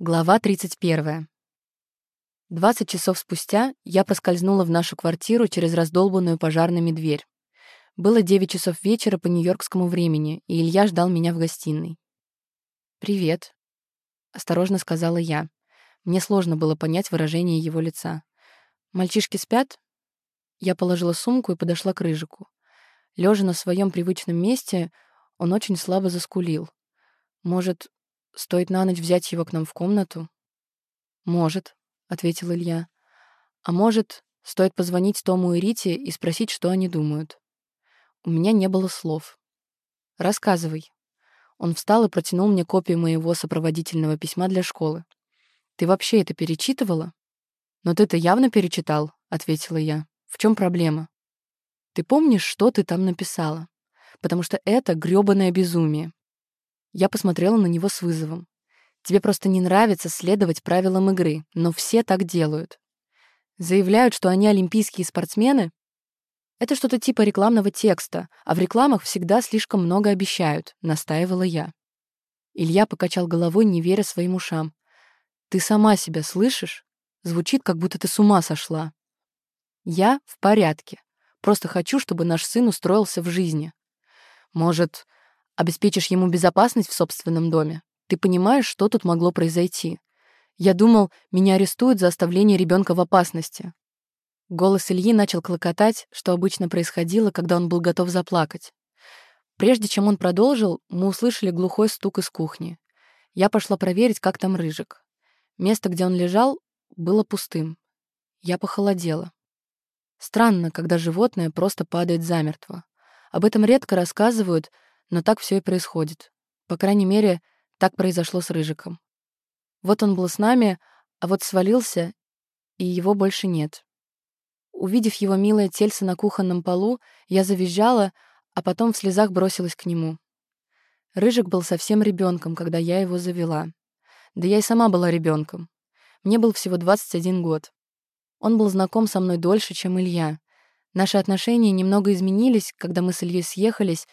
Глава 31. 20 часов спустя я проскользнула в нашу квартиру через раздолбанную пожарными дверь. Было 9 часов вечера по нью-йоркскому времени, и Илья ждал меня в гостиной. «Привет», — осторожно сказала я. Мне сложно было понять выражение его лица. «Мальчишки спят?» Я положила сумку и подошла к Рыжику. Лежа на своем привычном месте, он очень слабо заскулил. Может, Стоит на ночь взять его к нам в комнату? Может, ответил Илья. А может, стоит позвонить Тому и Рите и спросить, что они думают. У меня не было слов. Рассказывай. Он встал и протянул мне копию моего сопроводительного письма для школы. Ты вообще это перечитывала? Но ты-то явно перечитал, ответила я. В чем проблема? Ты помнишь, что ты там написала? Потому что это грёбаное безумие. Я посмотрела на него с вызовом. «Тебе просто не нравится следовать правилам игры, но все так делают. Заявляют, что они олимпийские спортсмены? Это что-то типа рекламного текста, а в рекламах всегда слишком много обещают», — настаивала я. Илья покачал головой, не веря своим ушам. «Ты сама себя слышишь? Звучит, как будто ты с ума сошла». «Я в порядке. Просто хочу, чтобы наш сын устроился в жизни. Может, обеспечишь ему безопасность в собственном доме. Ты понимаешь, что тут могло произойти? Я думал, меня арестуют за оставление ребенка в опасности. Голос Ильи начал клокотать, что обычно происходило, когда он был готов заплакать. Прежде чем он продолжил, мы услышали глухой стук из кухни. Я пошла проверить, как там Рыжик. Место, где он лежал, было пустым. Я похолодела. Странно, когда животное просто падает замертво. Об этом редко рассказывают — но так все и происходит. По крайней мере, так произошло с Рыжиком. Вот он был с нами, а вот свалился, и его больше нет. Увидев его милое тельце на кухонном полу, я завизжала, а потом в слезах бросилась к нему. Рыжик был совсем ребенком, когда я его завела. Да я и сама была ребенком. Мне был всего 21 год. Он был знаком со мной дольше, чем Илья. Наши отношения немного изменились, когда мы с Ильей съехались,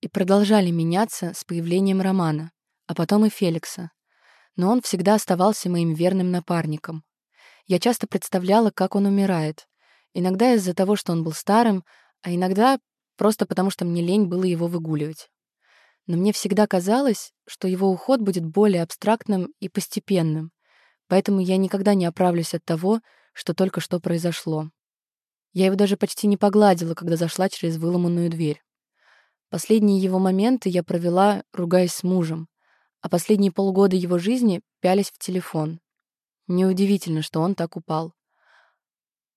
и продолжали меняться с появлением Романа, а потом и Феликса. Но он всегда оставался моим верным напарником. Я часто представляла, как он умирает. Иногда из-за того, что он был старым, а иногда просто потому, что мне лень было его выгуливать. Но мне всегда казалось, что его уход будет более абстрактным и постепенным, поэтому я никогда не оправлюсь от того, что только что произошло. Я его даже почти не погладила, когда зашла через выломанную дверь. Последние его моменты я провела, ругаясь с мужем, а последние полгода его жизни пялись в телефон. Неудивительно, что он так упал.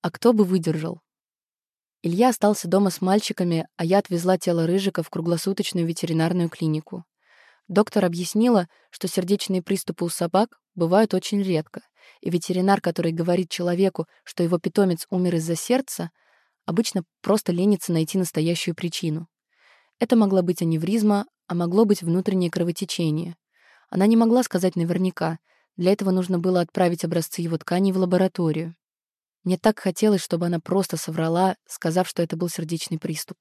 А кто бы выдержал? Илья остался дома с мальчиками, а я отвезла тело Рыжика в круглосуточную ветеринарную клинику. Доктор объяснила, что сердечные приступы у собак бывают очень редко, и ветеринар, который говорит человеку, что его питомец умер из-за сердца, обычно просто ленится найти настоящую причину. Это могла быть аневризма, а могло быть внутреннее кровотечение. Она не могла сказать наверняка. Для этого нужно было отправить образцы его тканей в лабораторию. Мне так хотелось, чтобы она просто соврала, сказав, что это был сердечный приступ.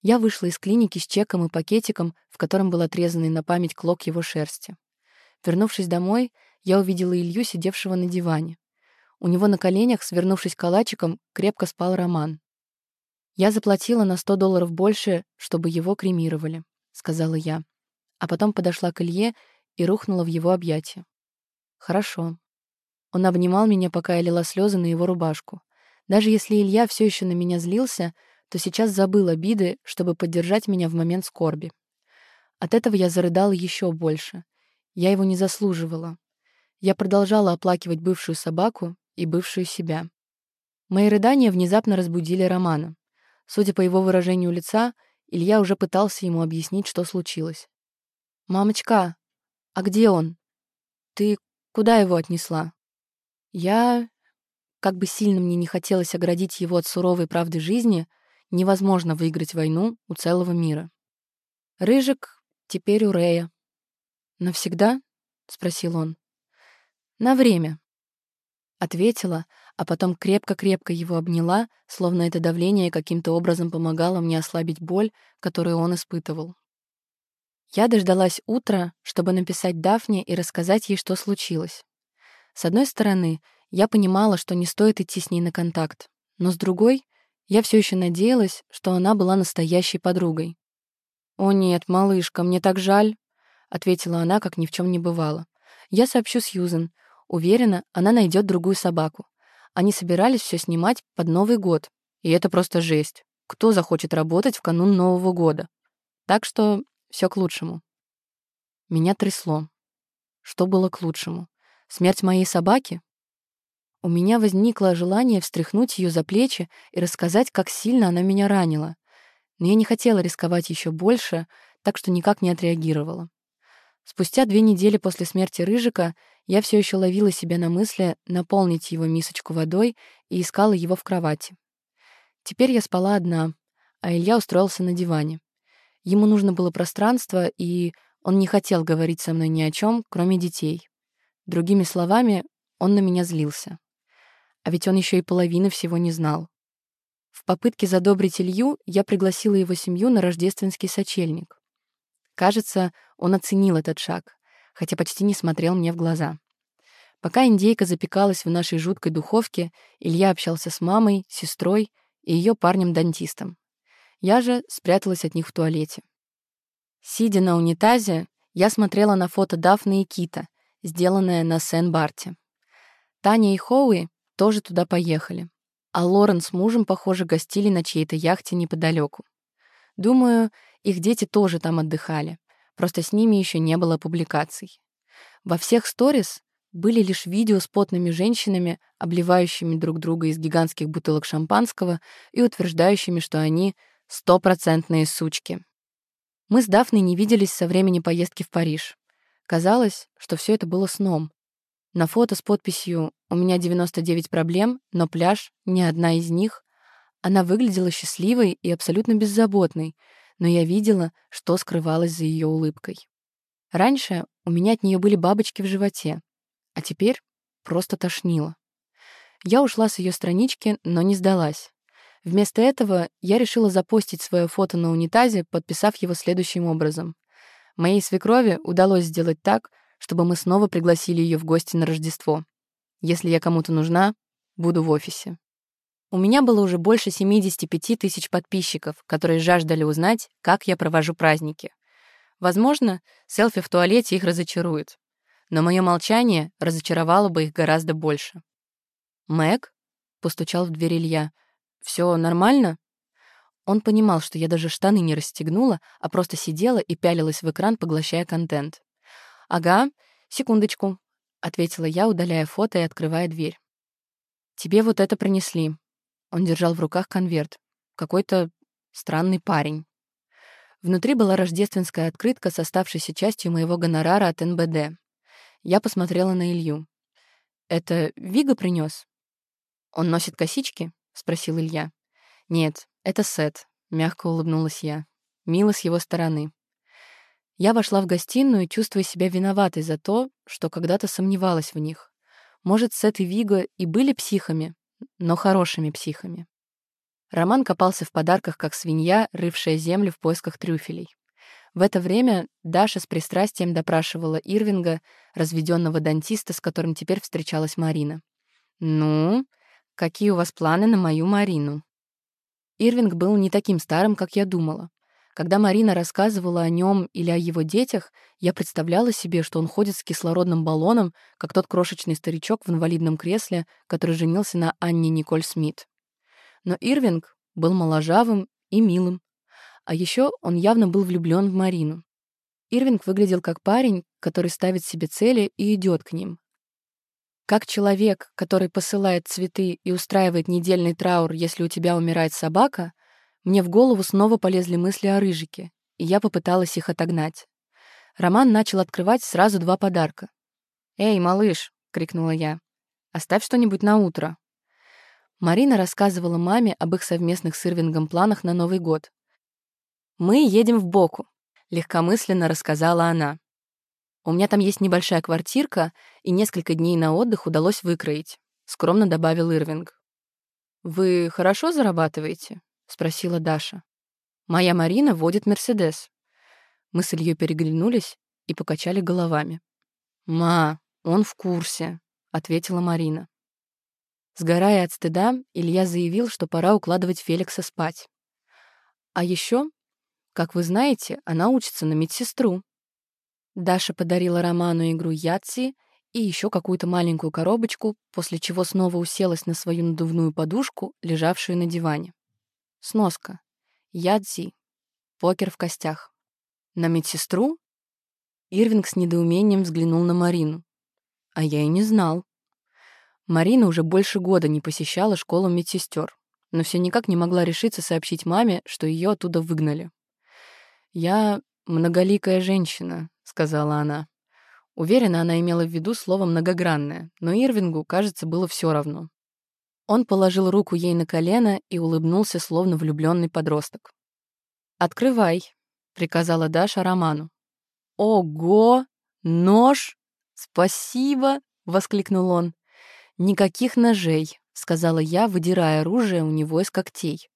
Я вышла из клиники с чеком и пакетиком, в котором был отрезанный на память клок его шерсти. Вернувшись домой, я увидела Илью, сидевшего на диване. У него на коленях, свернувшись калачиком, крепко спал Роман. «Я заплатила на 100 долларов больше, чтобы его кремировали», — сказала я. А потом подошла к Илье и рухнула в его объятия. «Хорошо». Он обнимал меня, пока я лила слезы на его рубашку. Даже если Илья все еще на меня злился, то сейчас забыл обиды, чтобы поддержать меня в момент скорби. От этого я зарыдала еще больше. Я его не заслуживала. Я продолжала оплакивать бывшую собаку и бывшую себя. Мои рыдания внезапно разбудили Романа. Судя по его выражению лица, Илья уже пытался ему объяснить, что случилось. «Мамочка, а где он? Ты куда его отнесла?» Я, как бы сильно мне не хотелось оградить его от суровой правды жизни, невозможно выиграть войну у целого мира. Рыжик теперь у Рея. «Навсегда?» — спросил он. «На время», — ответила, а потом крепко-крепко его обняла, словно это давление каким-то образом помогало мне ослабить боль, которую он испытывал. Я дождалась утра, чтобы написать Дафне и рассказать ей, что случилось. С одной стороны, я понимала, что не стоит идти с ней на контакт, но с другой, я все еще надеялась, что она была настоящей подругой. «О нет, малышка, мне так жаль», — ответила она, как ни в чем не бывало. «Я сообщу Сьюзен. Уверена, она найдет другую собаку. Они собирались все снимать под Новый год, и это просто жесть. Кто захочет работать в канун Нового года? Так что все к лучшему». Меня трясло. Что было к лучшему? Смерть моей собаки? У меня возникло желание встряхнуть ее за плечи и рассказать, как сильно она меня ранила. Но я не хотела рисковать еще больше, так что никак не отреагировала. Спустя две недели после смерти Рыжика я все еще ловила себя на мысли наполнить его мисочку водой и искала его в кровати. Теперь я спала одна, а Илья устроился на диване. Ему нужно было пространство, и он не хотел говорить со мной ни о чем, кроме детей. Другими словами, он на меня злился. А ведь он еще и половины всего не знал. В попытке задобрить Илью я пригласила его семью на рождественский сочельник. Кажется, он оценил этот шаг, хотя почти не смотрел мне в глаза. Пока индейка запекалась в нашей жуткой духовке, Илья общался с мамой, сестрой и ее парнем-дантистом. Я же спряталась от них в туалете. Сидя на унитазе, я смотрела на фото Дафны и Кита, сделанное на Сен-Барте. Таня и Хоуи тоже туда поехали, а Лорен с мужем, похоже, гостили на чьей-то яхте неподалеку. Думаю, их дети тоже там отдыхали, просто с ними еще не было публикаций. Во всех сторис были лишь видео с потными женщинами, обливающими друг друга из гигантских бутылок шампанского и утверждающими, что они стопроцентные сучки. Мы с Дафной не виделись со времени поездки в Париж. Казалось, что все это было сном. На фото с подписью «У меня 99 проблем, но пляж — не одна из них» она выглядела счастливой и абсолютно беззаботной, но я видела, что скрывалось за ее улыбкой. Раньше у меня от нее были бабочки в животе, а теперь просто тошнило. Я ушла с ее странички, но не сдалась. Вместо этого я решила запостить свое фото на унитазе, подписав его следующим образом. Моей свекрови удалось сделать так, чтобы мы снова пригласили ее в гости на Рождество. Если я кому-то нужна, буду в офисе. У меня было уже больше 75 тысяч подписчиков, которые жаждали узнать, как я провожу праздники. Возможно, селфи в туалете их разочарует. Но мое молчание разочаровало бы их гораздо больше. «Мэг?» — постучал в дверь Илья. «Все нормально?» Он понимал, что я даже штаны не расстегнула, а просто сидела и пялилась в экран, поглощая контент. «Ага, секундочку», — ответила я, удаляя фото и открывая дверь. «Тебе вот это принесли», он держал в руках конверт. Какой-то странный парень. Внутри была рождественская открытка с оставшейся частью моего гонорара от НБД. Я посмотрела на Илью. «Это Вига принес? «Он носит косички?» — спросил Илья. «Нет, это Сет», — мягко улыбнулась я. Мило с его стороны. Я вошла в гостиную, чувствуя себя виноватой за то, что когда-то сомневалась в них. Может, Сет и Вига и были психами, но хорошими психами. Роман копался в подарках, как свинья, рывшая землю в поисках трюфелей. В это время Даша с пристрастием допрашивала Ирвинга, разведенного дантиста, с которым теперь встречалась Марина. «Ну, какие у вас планы на мою Марину?» Ирвинг был не таким старым, как я думала. Когда Марина рассказывала о нем или о его детях, я представляла себе, что он ходит с кислородным баллоном, как тот крошечный старичок в инвалидном кресле, который женился на Анне Николь Смит. Но Ирвинг был моложавым и милым. А еще он явно был влюблен в Марину. Ирвинг выглядел как парень, который ставит себе цели и идет к ним. Как человек, который посылает цветы и устраивает недельный траур, если у тебя умирает собака — мне в голову снова полезли мысли о Рыжике, и я попыталась их отогнать. Роман начал открывать сразу два подарка. «Эй, малыш!» — крикнула я. «Оставь что-нибудь на утро». Марина рассказывала маме об их совместных с Ирвингом планах на Новый год. «Мы едем в Боку», — легкомысленно рассказала она. «У меня там есть небольшая квартирка, и несколько дней на отдых удалось выкроить», — скромно добавил Ирвинг. «Вы хорошо зарабатываете?» — спросила Даша. «Моя Марина водит Мерседес». Мы с Ильей переглянулись и покачали головами. «Ма, он в курсе», — ответила Марина. Сгорая от стыда, Илья заявил, что пора укладывать Феликса спать. А еще, как вы знаете, она учится на медсестру. Даша подарила Роману игру Ятси и еще какую-то маленькую коробочку, после чего снова уселась на свою надувную подушку, лежавшую на диване. Сноска. Ядзи. Покер в костях. На медсестру? Ирвинг с недоумением взглянул на Марину. А я и не знал. Марина уже больше года не посещала школу медсестер, но все никак не могла решиться сообщить маме, что ее оттуда выгнали. «Я многоликая женщина», — сказала она. Уверена, она имела в виду слово «многогранное», но Ирвингу, кажется, было все равно. Он положил руку ей на колено и улыбнулся, словно влюбленный подросток. «Открывай», — приказала Даша Роману. «Ого! Нож! Спасибо!» — воскликнул он. «Никаких ножей», — сказала я, выдирая оружие у него из когтей.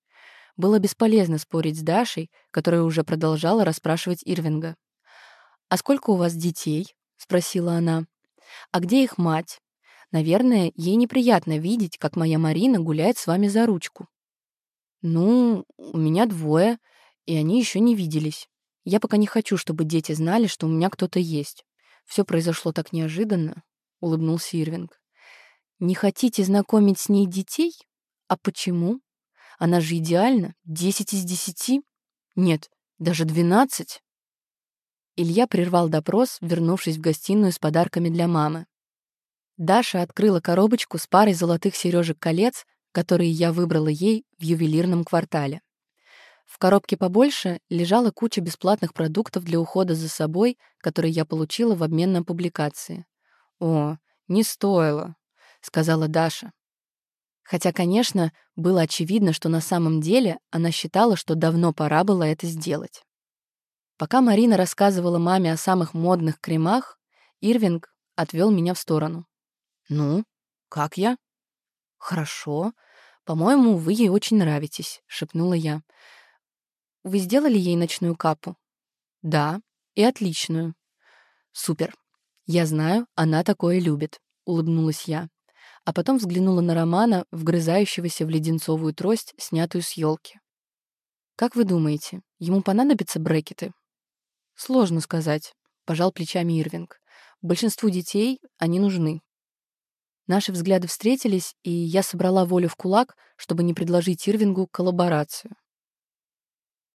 Было бесполезно спорить с Дашей, которая уже продолжала расспрашивать Ирвинга. «А сколько у вас детей?» — спросила она. «А где их мать? Наверное, ей неприятно видеть, как моя Марина гуляет с вами за ручку». «Ну, у меня двое, и они еще не виделись. Я пока не хочу, чтобы дети знали, что у меня кто-то есть. Все произошло так неожиданно», — улыбнулся Ирвинг. Не хотите знакомить с ней детей? А почему? Она же идеальна. Десять из десяти? Нет, даже двенадцать. Илья прервал допрос, вернувшись в гостиную с подарками для мамы. Даша открыла коробочку с парой золотых сережек-колец, которые я выбрала ей в ювелирном квартале. В коробке побольше лежала куча бесплатных продуктов для ухода за собой, которые я получила в обмен на публикации. О, не стоило сказала Даша. Хотя, конечно, было очевидно, что на самом деле она считала, что давно пора было это сделать. Пока Марина рассказывала маме о самых модных кремах, Ирвинг отвел меня в сторону. «Ну, как я?» «Хорошо. По-моему, вы ей очень нравитесь», — шепнула я. «Вы сделали ей ночную капу?» «Да, и отличную». «Супер. Я знаю, она такое любит», — улыбнулась я а потом взглянула на Романа, вгрызающегося в леденцовую трость, снятую с елки. «Как вы думаете, ему понадобятся брекеты?» «Сложно сказать», — пожал плечами Ирвинг. «Большинству детей они нужны». Наши взгляды встретились, и я собрала волю в кулак, чтобы не предложить Ирвингу коллаборацию.